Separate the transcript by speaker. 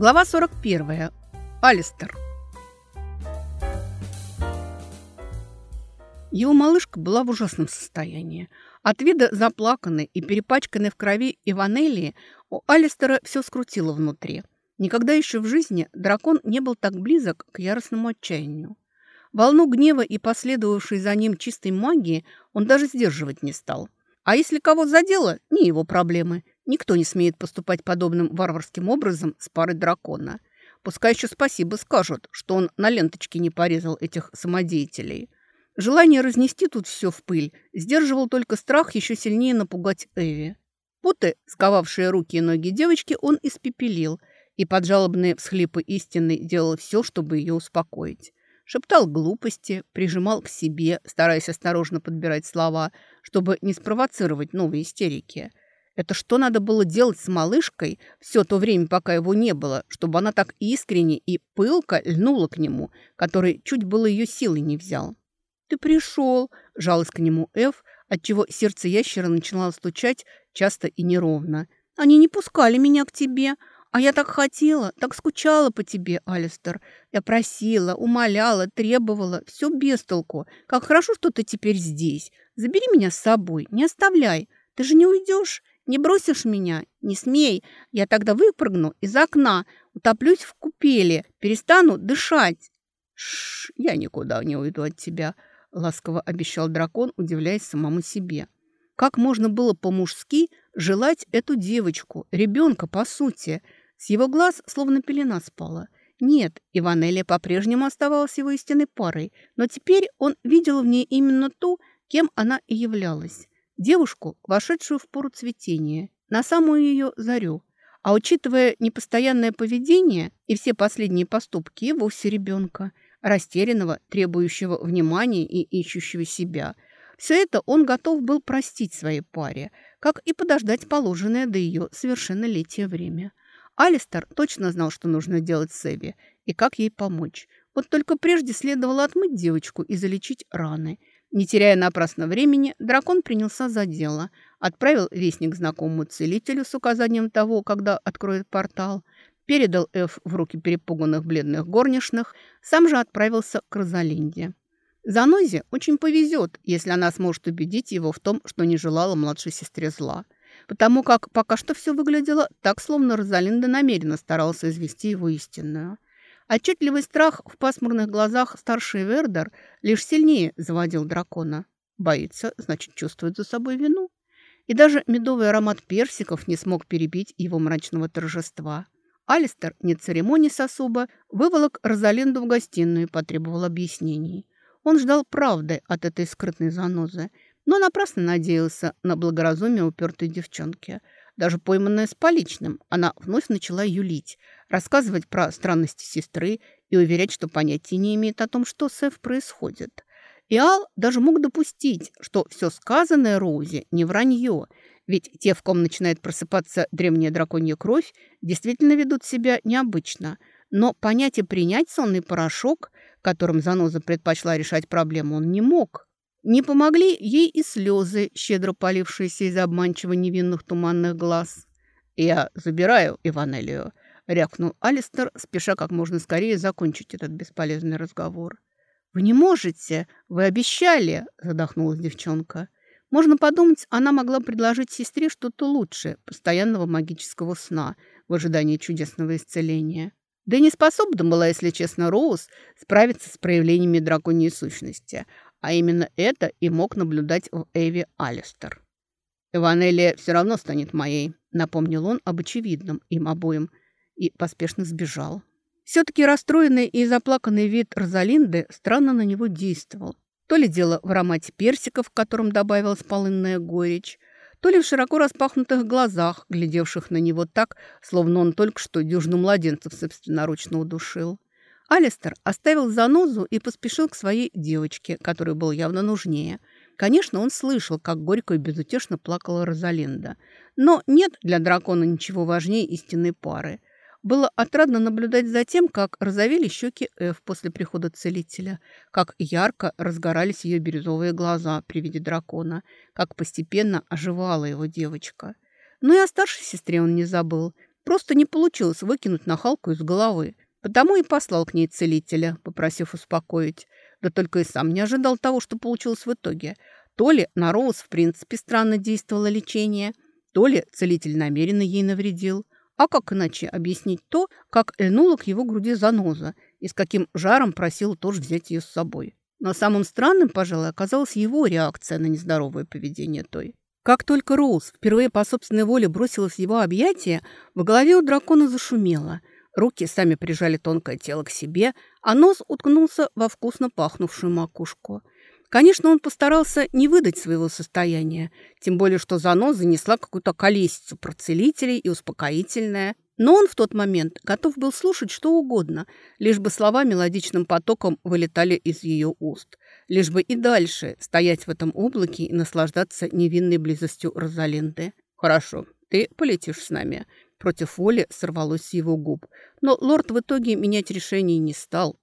Speaker 1: Глава 41. Алистер. Его малышка была в ужасном состоянии. От вида заплаканной и перепачканной в крови Иванелии у Алистера все скрутило внутри. Никогда еще в жизни дракон не был так близок к яростному отчаянию. Волну гнева и последовавшей за ним чистой магии он даже сдерживать не стал. А если кого задело, не его проблемы. Никто не смеет поступать подобным варварским образом с парой дракона. Пускай еще спасибо скажут, что он на ленточке не порезал этих самодеятелей. Желание разнести тут все в пыль сдерживал только страх еще сильнее напугать Эви. Путы, сковавшие руки и ноги девочки, он испепелил и под жалобные всхлипы истины делал все, чтобы ее успокоить шептал глупости, прижимал к себе, стараясь осторожно подбирать слова, чтобы не спровоцировать новые истерики. Это что надо было делать с малышкой все то время, пока его не было, чтобы она так искренне и пылко льнула к нему, который чуть было ее силой не взял. «Ты пришел!» – жалась к нему Эв, отчего сердце ящера начинало стучать часто и неровно. «Они не пускали меня к тебе, а я так хотела, так скучала по тебе, Алистер. Я просила, умоляла, требовала. Все без толку. Как хорошо, что ты теперь здесь. Забери меня с собой, не оставляй. Ты же не уйдешь, не бросишь меня. Не смей. Я тогда выпрыгну из окна, утоплюсь в купели, перестану дышать. Шш, я никуда не уйду от тебя, ласково обещал дракон, удивляясь самому себе. Как можно было по-мужски желать эту девочку, ребенка, по сути – с его глаз словно пелена спала. Нет, Иванелия по-прежнему оставалась его истинной парой, но теперь он видел в ней именно ту, кем она и являлась. Девушку, вошедшую в пору цветения, на самую ее зарю. А учитывая непостоянное поведение и все последние поступки, вовсе ребенка, растерянного, требующего внимания и ищущего себя. Все это он готов был простить своей паре, как и подождать положенное до ее совершеннолетия время. Алистер точно знал, что нужно делать с Эбби и как ей помочь. Вот только прежде следовало отмыть девочку и залечить раны. Не теряя напрасно времени, дракон принялся за дело. Отправил вестник знакомому целителю с указанием того, когда откроет портал. Передал Эф в руки перепуганных бледных горничных. Сам же отправился к Розалинде. Занозе очень повезет, если она сможет убедить его в том, что не желала младшей сестре зла потому как пока что все выглядело так, словно Розалинда намеренно старался извести его истинную. Отчетливый страх в пасмурных глазах старший Вердер лишь сильнее заводил дракона. Боится, значит, чувствует за собой вину. И даже медовый аромат персиков не смог перебить его мрачного торжества. Алистер, не церемонясь особо, выволок Розалинду в гостиную и потребовал объяснений. Он ждал правды от этой скрытной занозы – но напрасно надеялся на благоразумие упертой девчонки. Даже пойманная с поличным, она вновь начала юлить, рассказывать про странности сестры и уверять, что понятия не имеет о том, что с Эв происходит. И Ал даже мог допустить, что все сказанное Роузе не вранье, ведь те, в ком начинает просыпаться древняя драконья кровь, действительно ведут себя необычно. Но понять и принять сонный порошок, которым заноза предпочла решать проблему, он не мог. Не помогли ей и слезы, щедро полившиеся из обманчиво невинных туманных глаз. «Я забираю Иванелию», — рявкнул Алистер, спеша как можно скорее закончить этот бесполезный разговор. «Вы не можете! Вы обещали!» — задохнулась девчонка. Можно подумать, она могла предложить сестре что-то лучшее постоянного магического сна в ожидании чудесного исцеления. Да и не способна была, если честно, Роуз справиться с проявлениями драконьей сущности — а именно это и мог наблюдать в Эви Алистер. «Эванелия все равно станет моей», — напомнил он об очевидном им обоим и поспешно сбежал. Все-таки расстроенный и заплаканный вид Розалинды странно на него действовал. То ли дело в аромате персиков, в котором добавилась полынная горечь, то ли в широко распахнутых глазах, глядевших на него так, словно он только что дюжину младенцев собственноручно удушил. Алистер оставил занозу и поспешил к своей девочке, которой был явно нужнее. Конечно, он слышал, как горько и безутешно плакала Розалинда. Но нет для дракона ничего важнее истинной пары. Было отрадно наблюдать за тем, как розовели щеки Эв после прихода целителя, как ярко разгорались ее бирюзовые глаза при виде дракона, как постепенно оживала его девочка. Но и о старшей сестре он не забыл – просто не получилось выкинуть нахалку из головы. Потому и послал к ней целителя, попросив успокоить. Да только и сам не ожидал того, что получилось в итоге. То ли на Роуз в принципе странно действовало лечение, то ли целитель намеренно ей навредил. А как иначе объяснить то, как льнула к его груди заноза и с каким жаром просил тоже взять ее с собой? Но самым странным, пожалуй, оказалась его реакция на нездоровое поведение той. Как только Роуз впервые по собственной воле бросилась в его объятия, в голове у дракона зашумело. Руки сами прижали тонкое тело к себе, а нос уткнулся во вкусно пахнувшую макушку. Конечно, он постарался не выдать своего состояния, тем более, что заноза несла какую-то колесицу про и успокоительное – но он в тот момент готов был слушать что угодно, лишь бы слова мелодичным потоком вылетали из ее уст, лишь бы и дальше стоять в этом облаке и наслаждаться невинной близостью Розалинды. «Хорошо, ты полетишь с нами». Против воли сорвалось с его губ. Но лорд в итоге менять решение не стал.